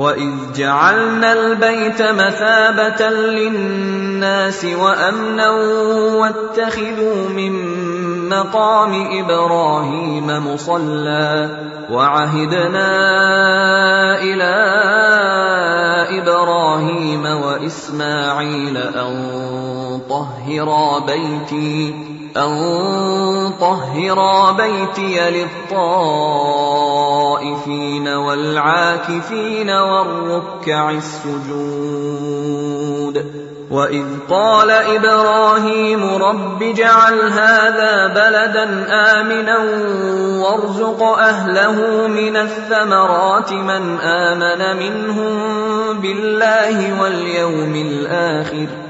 واذ جعلنا البيت مثابه للناس وامنا واتخذوا من مقام إبراهيم مصلى وعهدنا إلى إبراهيم واسماعيل ان طهرا بيتي أن طهرا بيتي للطائفين والعاكفين والركع السجود وإذ قال إبراهيم رب اجعل هذا بلدا آمنا وارزق أهله من الثمرات من آمن منهم بالله واليوم الآخر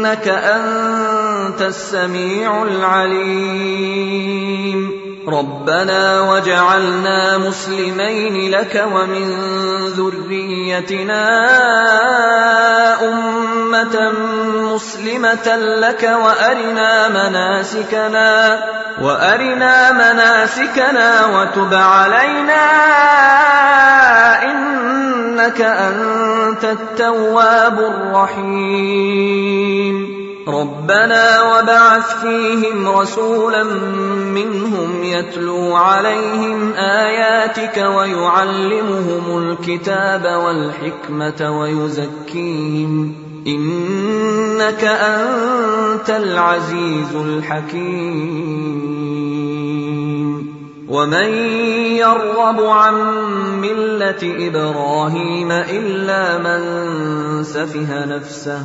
إنك أنت السميع العليم. ربنا وجعلنا مسلمين لك ومن ذريتنا أمة مسلمة لك وأرنا مناسكنا وأرنا مناسكنا وتب علينا إنك أنت التواب الرحيم. ربنا وبعث فيهم رسولا منهم يتلو عليهم آياتك ويعلمهم الكتاب والحكمة ويزكيهم. إنك أنت العزيز الحكيم. ومن يرغب عن ملة إبراهيم إلا من سفه نفسه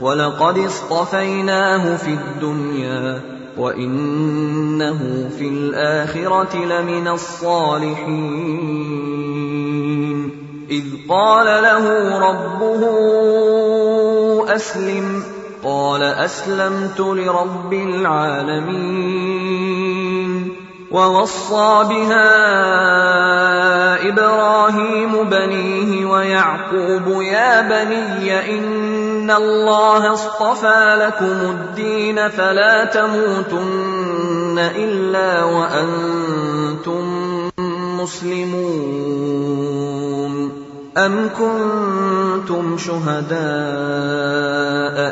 ولقد اصطفيناه في الدنيا وإنه في الآخرة لمن الصالحين. إذ قال له ربه أسلم. قال أسلمت لرب العالمين. ووصى بها إبراهيم بنيه ويعقوب يا بني إن الله اصطفى لكم الدين فلا تموتن إلا وأنتم مسلمون. أم كنتم شهداء؟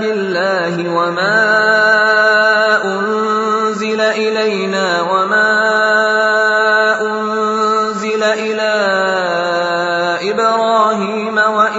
بالله وما انزل الينا وما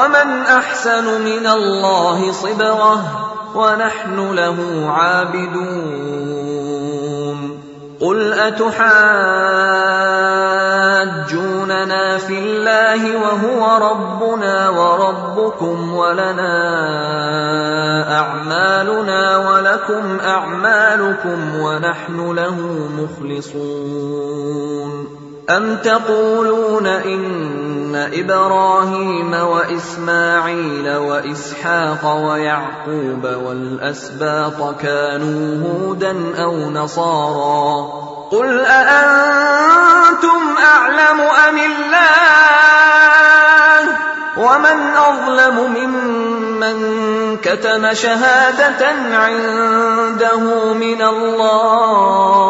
ومن احسن من الله صبغه ونحن له عابدون قل اتحاجوننا في الله وهو ربنا وربكم ولنا اعمالنا ولكم اعمالكم ونحن له مخلصون أم تقولون إن إبراهيم وإسماعيل وإسحاق ويعقوب والأسباط كانوا هودا أو نصارا قل أأنتم أعلم أم الله ومن أظلم ممن كتم شهادة عنده من الله